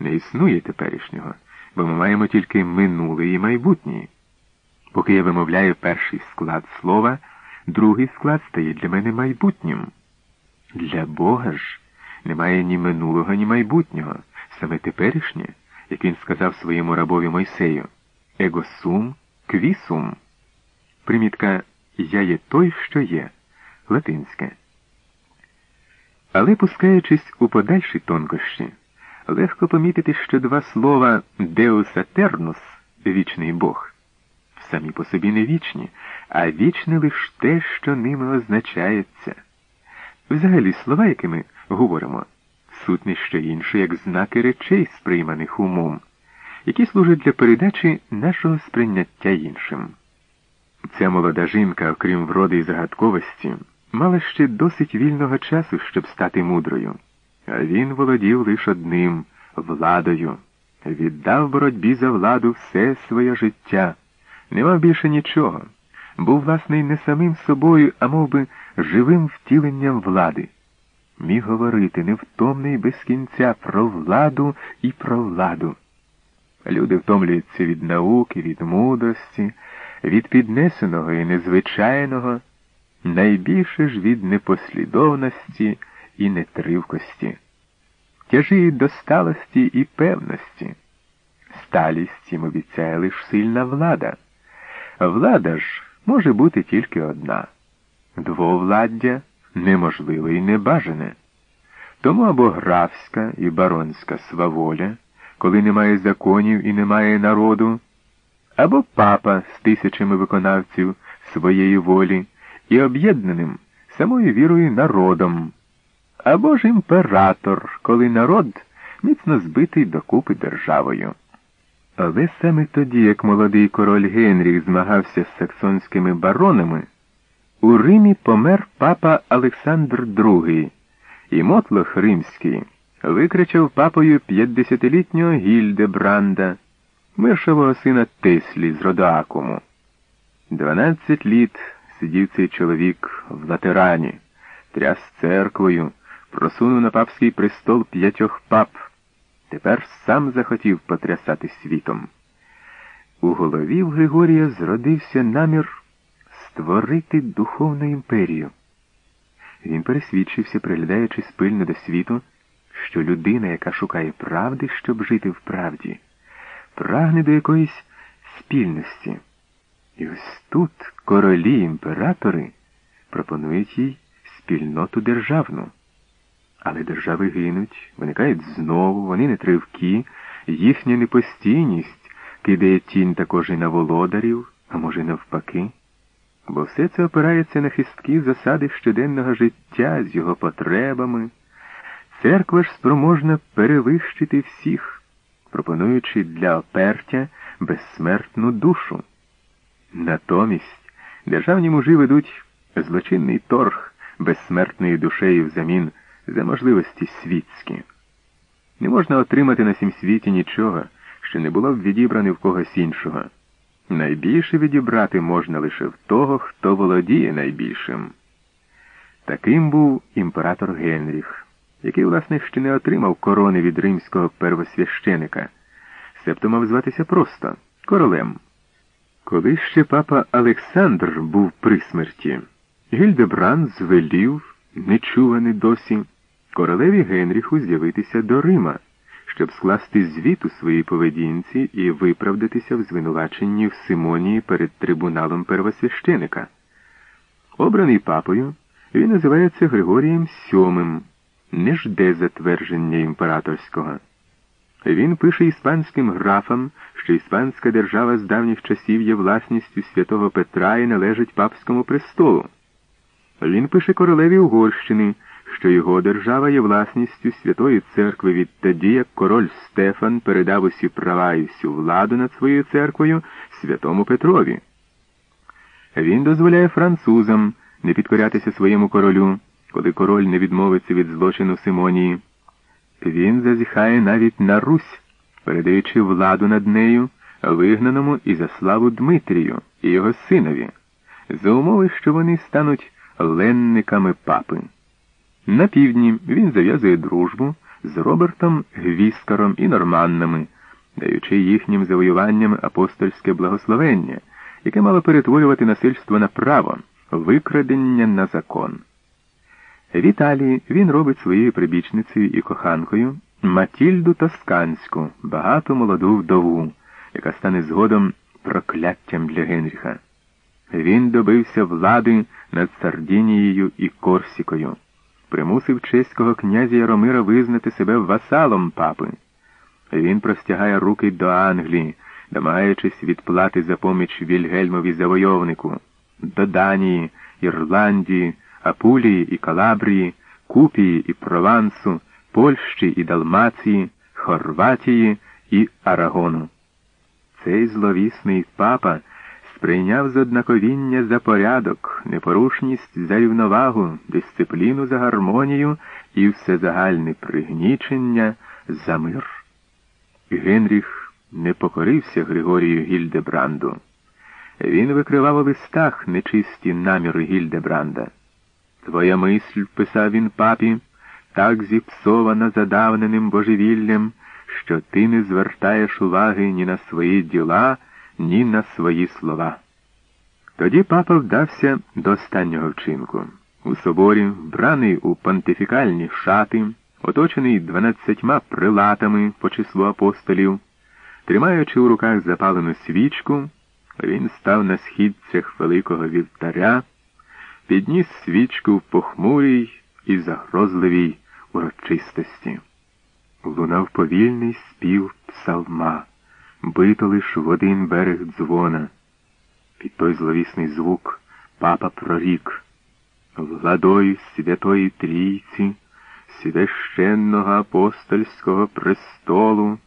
Не існує теперішнього, бо ми маємо тільки минуле і майбутнє. Поки я вимовляю перший склад слова, другий склад стає для мене майбутнім. Для Бога ж немає ні минулого, ні майбутнього, саме теперішнє, як він сказав своєму рабові Мойсею, егосум квісум. Примітка Я є той, що є, латинське. Але пускаючись у подальші тонкощі, легко помітити, що два слова Деус Атернус вічний Бог, самі по собі не вічні, а вічне лише те, що ними означається. Взагалі, слова, якими говоримо, суть не що інше, як знаки речей, сприйманих умом, які служать для передачі нашого сприйняття іншим. Ця молода жінка, окрім вроди і загадковості, мала ще досить вільного часу, щоб стати мудрою, він володів лише одним владою, віддав боротьбі за владу все своє життя, не мав більше нічого, був, власне, не самим собою, а мов би, живим втіленням влади. Міг говорити невтомний без кінця про владу і про владу. Люди втомлюються від науки, від мудрості, від піднесеного і незвичайного, найбільше ж від непослідовності і нетривкості, тяжіють до сталості і певності. Сталість їм обіцяє лише сильна влада. Влада ж може бути тільки одна. Двовладдя неможливе і небажане. Тому або графська і баронська сваволя, коли немає законів і немає народу, або папа з тисячами виконавців своєї волі і об'єднаним самою вірою народом, або ж імператор, коли народ міцно збитий докупи державою. Але саме тоді, як молодий король Генріх змагався з саксонськими баронами, у Римі помер папа Олександр II, і Мотлох Римський викричав папою 50-літнього Гільдебранда, миршового сина Теслі з Родоакуму. Дванадцять літ сидів цей чоловік в латерані, тряс церквою, просунув на папський престол п'ятьох пап. Тепер сам захотів потрясати світом. У голові в Григорія зродився намір створити духовну імперію. Він пересвідчився, приглядаючись пильно до світу, що людина, яка шукає правди, щоб жити в правді, прагне до якоїсь спільності. І ось тут королі імператори пропонують їй спільноту державну. Але держави гинуть, виникають знову, вони не тривкі, їхня непостійність кидає тінь також і на володарів, а може навпаки. Бо все це опирається на хисткі засади щоденного життя з його потребами. Церква ж спроможна перевищити всіх, пропонуючи для опертя безсмертну душу. Натомість державні мужі ведуть злочинний торг безсмертною душею взамін за можливості світські. Не можна отримати на сім світі нічого, що не було б відібране в когось іншого. Найбільше відібрати можна лише в того, хто володіє найбільшим. Таким був імператор Генріх, який, власне, ще не отримав корони від римського первосвященика, себто мав зватися просто королем. Коли ще папа Олександр був при смерті, Гільдебранд звелів, нечуваний досі, королеві Генріху з'явитися до Рима, щоб скласти звіт у своїй поведінці і виправдатися в звинуваченні в Симонії перед трибуналом первосвященика. Обраний папою, він називається Григорієм Сьомим, не жде затвердження імператорського. Він пише іспанським графам, що іспанська держава з давніх часів є власністю святого Петра і належить папському престолу. Він пише королеві Угорщини, що його держава є власністю Святої Церкви відтоді, як король Стефан передав усі права і всю владу над своєю церквою святому Петрові. Він дозволяє французам не підкорятися своєму королю, коли король не відмовиться від злочину Симонії. Він зазіхає навіть на Русь, передаючи владу над нею вигнаному і за славу Дмитрію і його синові, за умови, що вони стануть ленниками папи. На півдні він зав'язує дружбу з Робертом Гвіскаром і Норманнами, даючи їхнім завоюванням апостольське благословення, яке мало перетворювати насильство на право, викрадення на закон. В Італії він робить своєю прибічницею і коханкою Матільду Тосканську, багату молоду вдову, яка стане згодом прокляттям для Генріха. Він добився влади над Сардінією і Корсікою, примусив чеського князя Яромира визнати себе васалом папи. Він простягає руки до Англії, домагаючись відплати за поміч Вільгельмові завойовнику, до Данії, Ірландії, Апулії і Калабрії, Купії і Провансу, Польщі і Далмації, Хорватії і Арагону. Цей зловісний папа сприйняв з однаковіння за порядок, непорушність за рівновагу, дисципліну за гармонію і всезагальне пригнічення за мир. Генріх не покорився Григорію Гільдебранду. Він викривав у листах нечисті наміри Гільдебранда. Твоя мисль, писав він папі, так зіпсована задавненим божевіллям, що ти не звертаєш уваги ні на свої діла, ні на свої слова. Тоді папа вдався до останнього вчинку. У соборі, вбраний у понтифікальні шати, оточений дванадцятьма прилатами по числу апостолів, тримаючи у руках запалену свічку, він став на східцях великого вівтаря, підніс свічку в похмурій і загрозливій урочистості. Лунав повільний спів псалма, бито лиш в один берег дзвона. Під той зловісний звук папа прорік. Владою Святої Трійці, священного апостольського престолу.